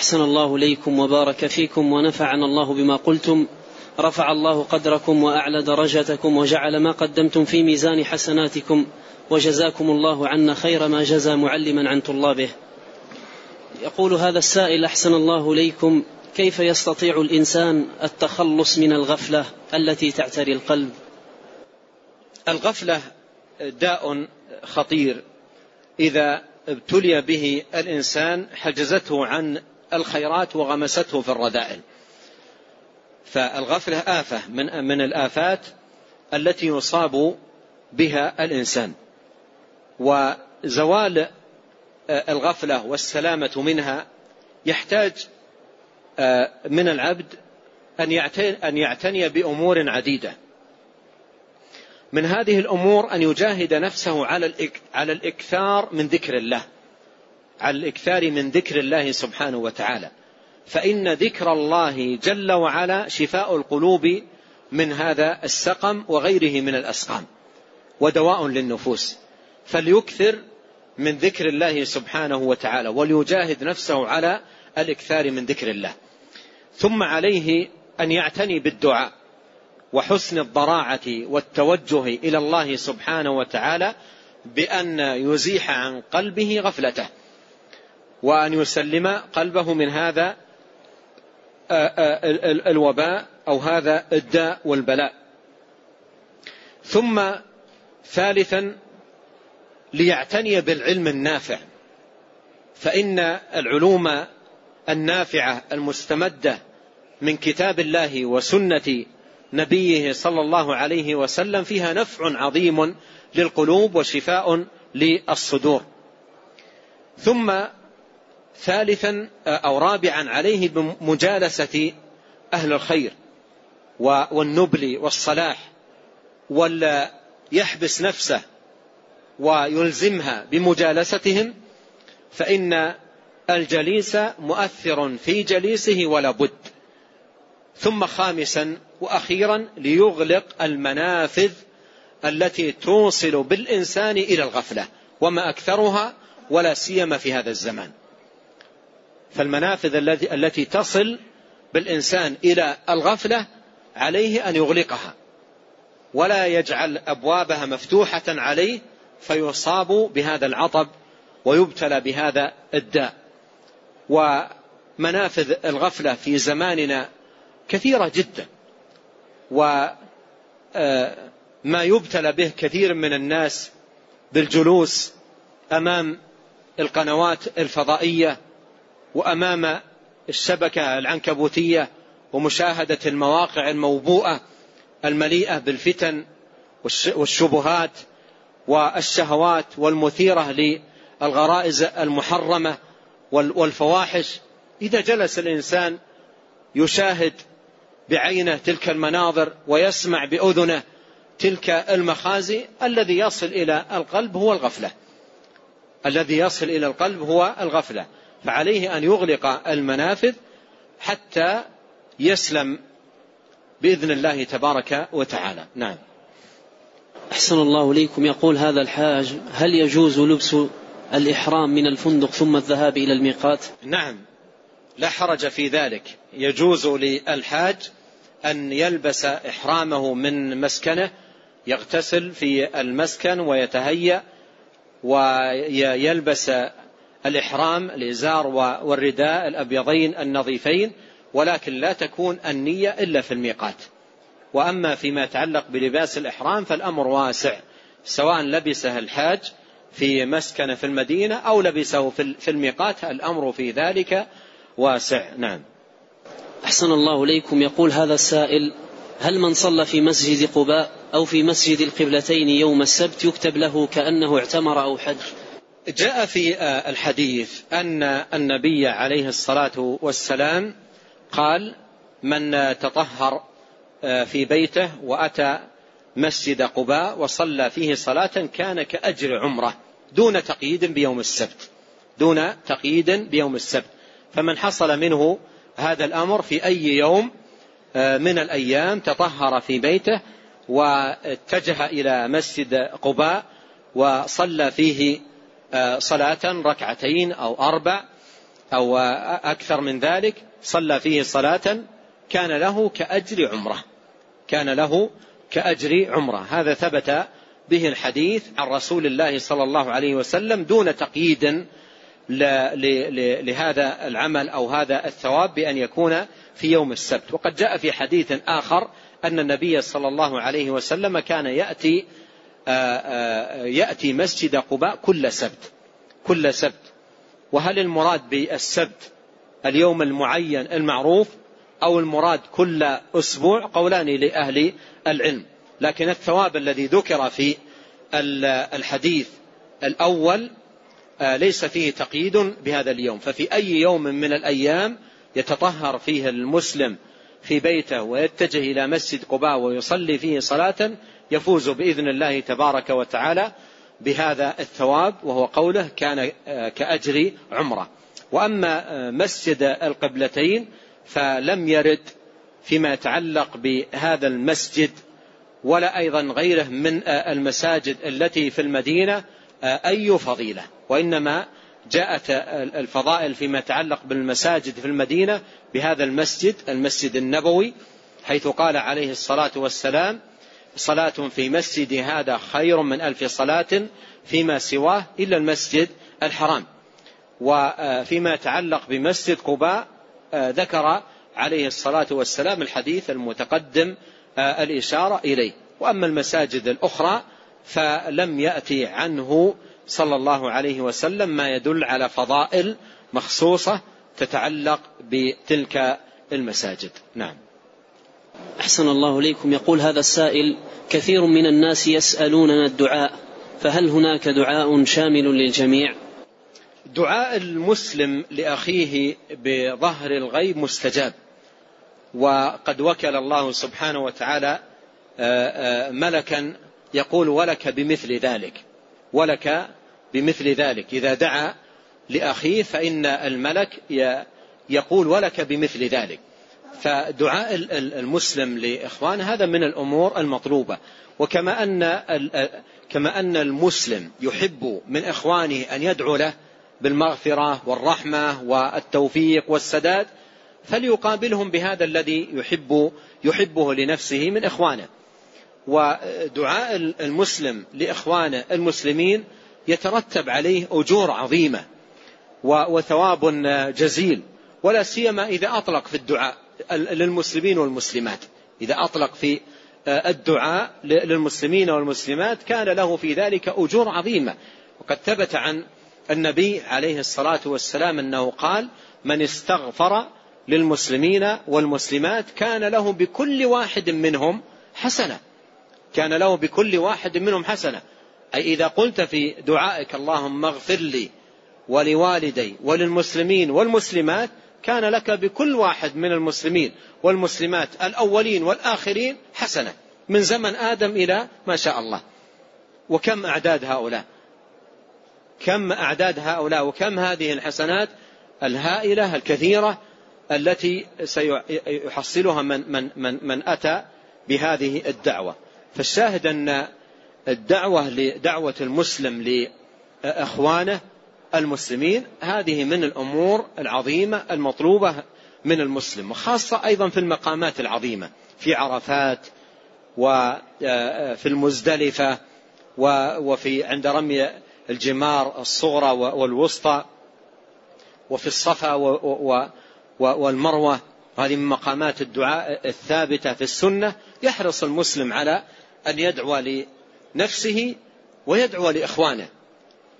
أحسن الله إليكم وبارك فيكم ونفعنا الله بما قلتم. رفع الله قدركم وأعلى درجتكم وجعل ما قدمتم في ميزان حسناتكم وجزاكم الله عنا خير ما جزى معلما عن طلابه. يقول هذا السائل أحسن الله إليكم كيف يستطيع الإنسان التخلص من الغفلة التي تعتري القلب؟ الغفلة داء خطير. إذا ابتلي به الإنسان حجزته عن الخيرات وغمسته في الرذائل. فالغفلة آفة من من الآفات التي يصاب بها الإنسان. وزوال الغفلة والسلامة منها يحتاج من العبد أن يعتني بأمور عديدة. من هذه الأمور أن يجاهد نفسه على الإكثار من ذكر الله. على الإكثار من ذكر الله سبحانه وتعالى. فإن ذكر الله جل وعلا شفاء القلوب من هذا السقم وغيره من الأسقام ودواء للنفوس. فليكثر من ذكر الله سبحانه وتعالى وليجاهد نفسه على الإكثار من ذكر الله. ثم عليه أن يعتني بالدعاء وحسن الضراعة والتوجه إلى الله سبحانه وتعالى بأن يزيح عن قلبه غفلته. وأن يسلم قلبه من هذا الوباء أو هذا الداء والبلاء. ثم ثالثا ليعتني بالعلم النافع. فإن العلوم النافعة المستمدة من كتاب الله وسنة نبيه صلى الله عليه وسلم فيها نفع عظيم للقلوب وشفاء للصدور. ثم ثالثا أو رابعا عليه بمجالسة أهل الخير والنبل والصلاح ولا يحبس نفسه ويلزمها بمجالستهم فإن الجليس مؤثر في جليسه ولا بد. ثم خامسا وأخيرا ليغلق المنافذ التي توصل بالإنسان إلى الغفلة وما أكثرها ولا سيما في هذا الزمان. فالمنافذ التي تصل بالإنسان إلى الغفلة عليه أن يغلقها ولا يجعل أبوابها مفتوحة عليه فيصاب بهذا العطب ويبتلى بهذا الداء. ومنافذ الغفلة في زماننا كثيرة جدا وما آه، يبتلى به كثير من الناس بالجلوس أمام القنوات الفضائية وأمام الشبكة العنكبوتية ومشاهدة المواقع الموبوءة المليئة بالفتن والشبهات والشهوات والمثيرة للغرائز المحرمة والفواحش. إذا جلس الإنسان يشاهد بعينه تلك المناظر ويسمع بأذنه تلك المخازي الذي يصل إلى القلب هو الغفلة. الذي يصل إلى القلب هو الغفلة. فعليه أن يغلق المنافذ حتى يسلم بإذن الله تبارك وتعالى. نعم. أحسن الله اليكم يقول هذا الحاج هل يجوز لبس الإحرام من الفندق ثم الذهاب إلى الميقات؟ نعم. لا حرج في ذلك. يجوز للحاج أن يلبس إحرامه من مسكنه يغتسل في المسكن ويتهيأ ويلبس الإحرام الإزار والرداء الأبيضين النظيفين ولكن لا تكون النية إلا في الميقات. وأما فيما يتعلق بلباس الإحرام فالأمر واسع سواء لبسه الحاج في مسكن في المدينة أو لبسه في الميقات الأمر في ذلك واسع. نعم. أحسن الله إليكم. يقول هذا السائل هل من صلى في مسجد قباء أو في مسجد القبلتين يوم السبت يكتب له كأنه اعتمر أو حج؟ جاء في الحديث أن النبي عليه الصلاة والسلام قال من تطهر في بيته وأتى مسجد قباء وصلى فيه صلاة كان كأجر عمرة دون تقييد بيوم السبت دون تقييد بيوم السبت. فمن حصل منه هذا الأمر في أي يوم آه، من الأيام تطهر في بيته واتجه إلى مسجد قباء وصلى فيه آه، صلاة ركعتين أو أربع أو أكثر من ذلك صلى فيه صلاة كان له كأجر عمرة. كان له كأجر عمرة. هذا ثبت به الحديث عن رسول الله صلى الله عليه وسلم دون تقييد لهذا العمل أو هذا الثواب بأن يكون في يوم السبت. وقد جاء في حديث آخر أن النبي صلى الله عليه وسلم كان يأتي يأتي مسجد قباء كل سبت كل سبت. وهل المراد بالسبت اليوم المعين المعروف أو المراد كل أسبوع؟ قولان لأهل العلم. لكن الثواب الذي ذكر في الحديث الأول آه، ليس فيه تقييد بهذا اليوم. ففي أي يوم من الأيام يتطهر فيه المسلم في بيته ويتجه إلى مسجد قباء ويصلي فيه صلاة يفوز بإذن الله تبارك وتعالى بهذا الثواب وهو قوله كان آه، كأجر عمرة. وأما آه، مسجد القبلتين فلم يرد فيما يتعلق بهذا المسجد ولا أيضا غيره من المساجد التي في المدينة أي فضيلة. وإنما جاءت الفضائل فيما يتعلق بالمساجد في المدينة بهذا المسجد المسجد النبوي حيث قال عليه الصلاة والسلام صلاة في مسجد هذا خير من ألف صلاة فيما سواه إلا المسجد الحرام. وفيما يتعلق بمسجد قباء ذكر عليه الصلاة والسلام الحديث المتقدم الإشارة إليه. وأما المساجد الأخرى فلم يأتي عنه صلى الله عليه وسلم ما يدل على فضائل مخصوصة تتعلق بتلك المساجد. نعم. أحسن الله ليكم. يقول هذا السائل كثير من الناس يسألوننا الدعاء فهل هناك دعاء شامل للجميع؟ دعاء المسلم لأخيه بظهر الغيب مستجاب. وقد وكل الله سبحانه وتعالى آه، آه، ملكا يقول ولك بمثل ذلك. ولك بمثل ذلك. إذا دعا لأخيه فإن الملك يقول ولك بمثل ذلك. فدعاء المسلم لإخوانه هذا من الأمور المطلوبة. وكما أن كما أن المسلم يحب من إخوانه أن يدعو له بالمغفرة والرحمة والتوفيق والسداد فليقابلهم بهذا الذي يحب يحبه لنفسه من إخوانه. ودعاء المسلم لإخوانه المسلمين يترتب عليه أجور عظيمة وثواب جزيل ولا سيما إذا أطلق في الدعاء. للمسلمين والمسلمات. إذا أطلق في الدعاء للمسلمين والمسلمات كان له في ذلك أجور عظيمة. وقد ثبت عن النبي عليه الصلاة والسلام أنه قال من استغفر للمسلمين والمسلمات كان له بكل واحد منهم حسنة. كان له بكل واحد منهم حسنة. أي إذا قلت في دعائك اللهم اغفر لي ولوالدي وللمسلمين والمسلمات كان لك بكل واحد من المسلمين والمسلمات الأولين والآخرين حسنة. من زمن آدم إلى ما شاء الله. وكم أعداد هؤلاء؟ كم أعداد هؤلاء؟ وكم هذه الحسنات الهائلة الكثيرة التي سيحصلها من, من, من, من أتى بهذه الدعوة. فالشاهد أن الدعوة لدعوة المسلم لأخوانه المسلمين هذه من الأمور العظيمة المطلوبة من المسلم وخاصة أيضا في المقامات العظيمة في عرفات وفي المزدلفة وفي عند رمي الجمار الصغرى والوسطى وفي الصفا والمروة. هذه من مقامات الدعاء الثابتة في السنة. يحرص المسلم على أن يدعو لنفسه ويدعو لإخوانه.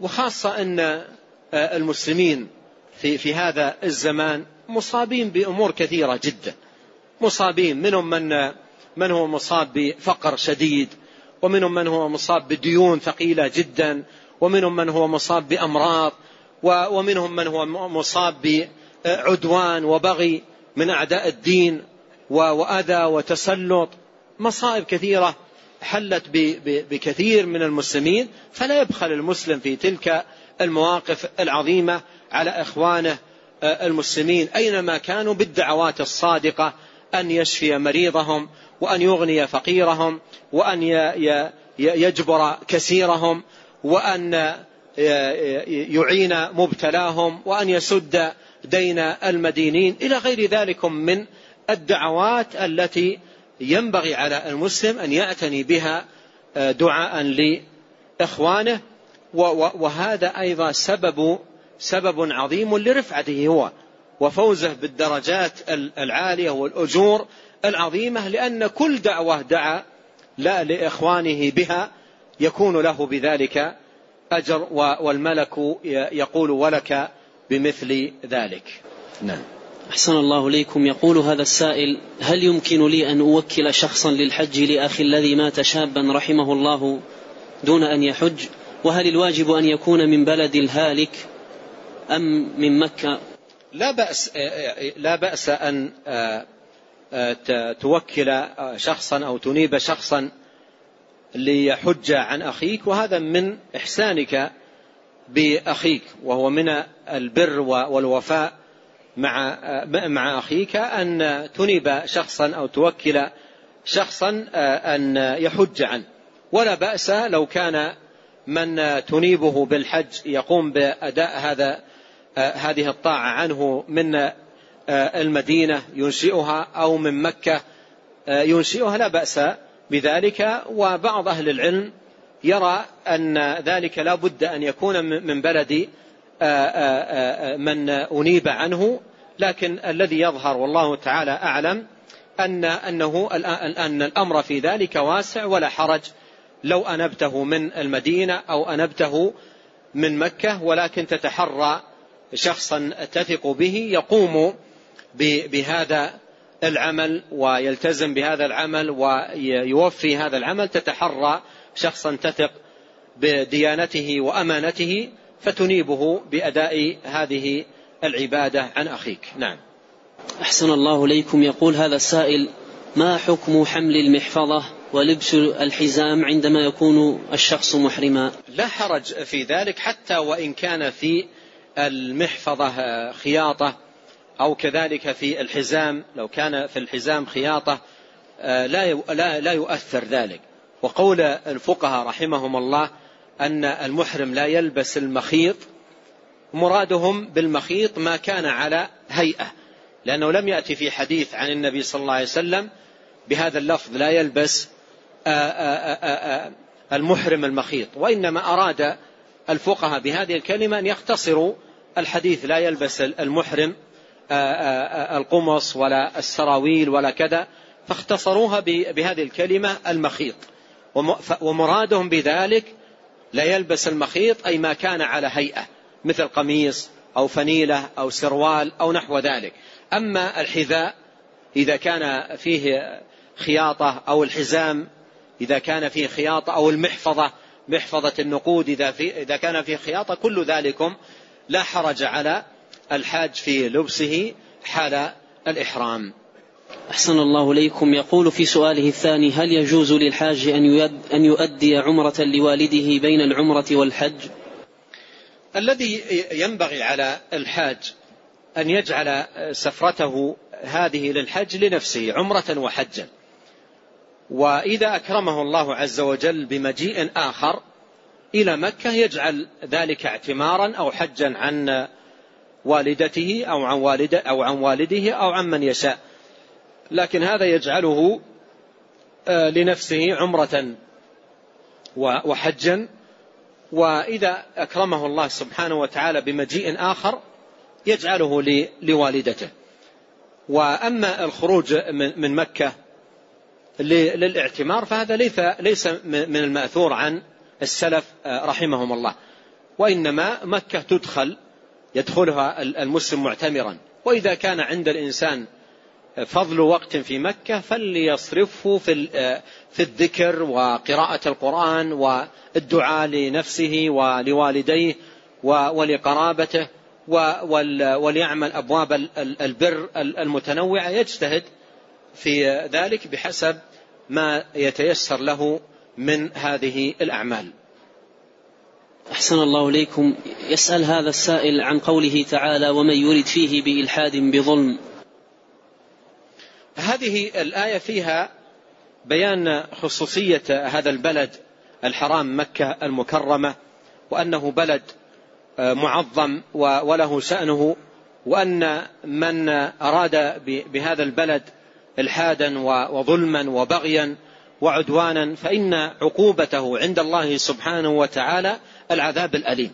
وخاصة أن آه، المسلمين في, في هذا الزمان مصابين بأمور كثيرة جدا. مصابين منهم من من هو مصاب بفقر شديد ومنهم من هو مصاب بديون ثقيلة جدا ومنهم من هو مصاب بأمراض ومنهم من هو مصاب بعدوان وبغي من أعداء الدين وأذى وتسلط. مصائب كثيرة حلت بكثير من المسلمين فلا يبخل المسلم في تلك المواقف العظيمة على إخوانه آه، المسلمين أينما كانوا بالدعوات الصادقة أن يشفي مريضهم وأن يغني فقيرهم وأن يجبر كثيرهم وأن يعين مبتلاهم وأن يسد دين المدينين إلى غير ذلك من الدعوات التي ينبغي على المسلم أن يعتني بها آه، دعاء لإخوانه وهذا أيضا سبب سبب عظيم لرفعته هو وفوزه بالدرجات العالية والأجور العظيمة لأن كل دعوة دعا لا لإخوانه بها يكون له بذلك أجر والملك يقول ولك بمثل ذلك. نعم. أحسن الله ليكم. يقول هذا السائل هل يمكن لي أن أوكل شخصا للحج لأخي الذي مات شابا رحمه الله دون أن يحج؟ وهل الواجب أن يكون من بلد الهالك أم من مكة؟ لا بأس لا بأس أن توكل شخصا أو تنيب شخصا ليحج عن أخيك وهذا من إحسانك بأخيك وهو من البر والوفاء مع مع أخيك أن تنيب شخصا أو توكل شخصا أن يحج عنه. ولا بأس لو كان من تنيبه بالحج يقوم بأداء هذا هذه الطاعة عنه من المدينة ينشئها أو من مكة ينشئها لا بأس بذلك. وبعض أهل العلم يرى أن ذلك لا بد أن يكون من بلد من أنيب عنه لكن الذي يظهر والله تعالى أعلم أن أنه أن الأمر في ذلك واسع ولا حرج. لو أنبته من المدينة أو أنبته من مكة ولكن تتحرى شخصا تثق به يقوم بهذا العمل ويلتزم بهذا العمل ويوفي هذا العمل تتحرى شخصا تثق بديانته وأمانته. فتنيبه بأداء هذه العبادة عن أخيك. نعم. أحسن الله إليكم. يقول هذا السائل ما حكم حمل المحفظة ولبس الحزام عندما يكون الشخص محرما؟ لا حرج في ذلك حتى وإن كان في المحفظة خياطة أو كذلك في الحزام لو كان في الحزام خياطة آه، لا لا لا يؤثر ذلك. وقول الفقهاء رحمهم الله أن المحرم لا يلبس المخيط مرادهم بالمخيط ما كان على هيئة. لأنه لم يأتي في حديث عن النبي صلى الله عليه وسلم بهذا اللفظ لا يلبس آه، آه، المحرم المخيط. وإنما أراد الفقهاء بهذه الكلمة أن يختصروا الحديث لا يلبس المحرم آه، آه، آه، القمص ولا السراويل ولا كذا فاختصروها بهذه الكلمة المخيط. ومرادهم بذلك لا يلبس المخيط أي ما كان على هيئة مثل قميص أو فنيلة أو سروال أو نحو ذلك. أما الحذاء إذا كان فيه خياطة أو الحزام إذا كان فيه خياطة أو المحفظة محفظة النقود إذا, في إذا كان فيه خياطة كل ذلكم لا حرج على الحاج في لبسه حال الإحرام. أحسن الله إليكم. يقول في سؤاله الثاني هل يجوز للحاج أن, أن يؤدي عمرة لوالده بين العمرة والحج؟ الذي ينبغي على الحاج أن يجعل سفرته هذه للحج لنفسه عمرة وحجا. وإذا أكرمه الله عز وجل بمجيء آخر إلى مكة يجعل ذلك اعتمارا أو حجا عن والدته أو عن والده أو عن والده أو عن من يشاء. لكن هذا يجعله آه، لنفسه عمرة وحجا. وإذا أكرمه الله سبحانه وتعالى بمجيء آخر يجعله لوالدته. وأما الخروج من مكة للاعتمار فهذا ليس ليس من المأثور عن السلف آه، رحمهم الله. وإنما مكة تدخل يدخلها المسلم معتمرا. وإذا كان عند الإنسان فضل وقت في مكة فليصرفه في في الذكر وقراءة القرآن والدعاء لنفسه ولوالديه ولقرابته وليعمل أبواب البر المتنوعة. يجتهد في ذلك بحسب ما يتيسر له من هذه الأعمال. أحسن الله إليكم. يسأل هذا السائل عن قوله تعالى ومن يرد فيه بإلحاد بظلم هذه الآية فيها بيان خصوصية هذا البلد الحرام مكة المكرمة وأنه بلد معظم وله شأنه وأن من أراد بهذا البلد إلحادا وظلما وبغيا وعدوانا فإن عقوبته عند الله سبحانه وتعالى العذاب الأليم.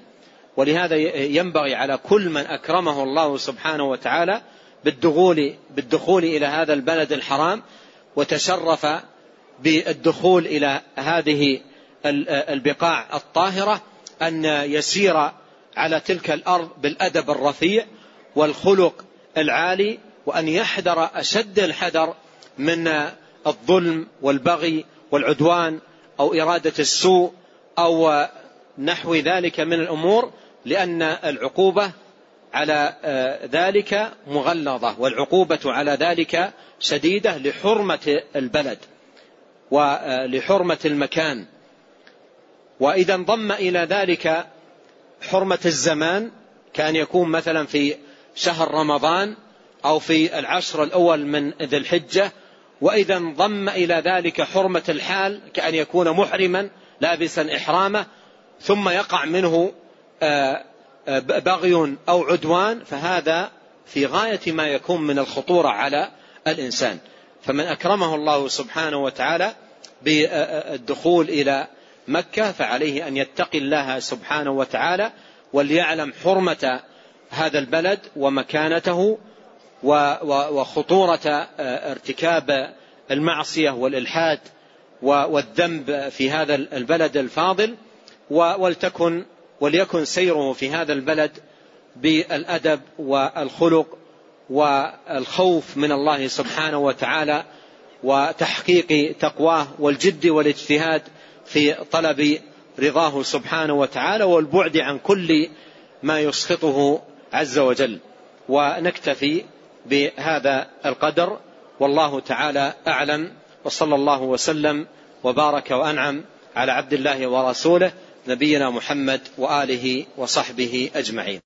ولهذا ينبغي على كل من أكرمه الله سبحانه وتعالى بالدخول, بالدخول إلى هذا البلد الحرام وتشرف بالدخول إلى هذه البقاع الطاهرة أن يسير على تلك الأرض بالأدب الرفيع والخلق العالي وأن يحذر أشد الحذر من الظلم والبغي والعدوان أو إرادة السوء أو نحو ذلك من الأمور لأن العقوبة على ذلك مغلظة والعقوبة على ذلك شديدة لحرمة البلد ولحرمة المكان. وإذا انضم إلى ذلك حرمة الزمان كان يكون مثلا في شهر رمضان أو في العشر الأول من ذي الحجة. وإذا انضم إلى ذلك حرمة الحال كأن يكون محرما لابسا إحرامه ثم يقع منه آه، آه، بغي أو عدوان فهذا في غاية ما يكون من الخطورة على الإنسان. فمن أكرمه الله سبحانه وتعالى بالدخول إلى مكة فعليه أن يتقي الله سبحانه وتعالى وليعلم حرمة هذا البلد ومكانته وخطورة ارتكاب المعصية والإلحاد والذنب في هذا البلد الفاضل. ولتكن وليكن سيره في هذا البلد بالأدب والخلق والخوف من الله سبحانه وتعالى وتحقيق تقواه والجد والاجتهاد في طلب رضاه سبحانه وتعالى والبعد عن كل ما يسخطه عز وجل. ونكتفي بهذا القدر. والله تعالى أعلم. وصلى الله وسلم وبارك وأنعم على عبد الله ورسوله. نبينا محمد وآله وصحبه أجمعين.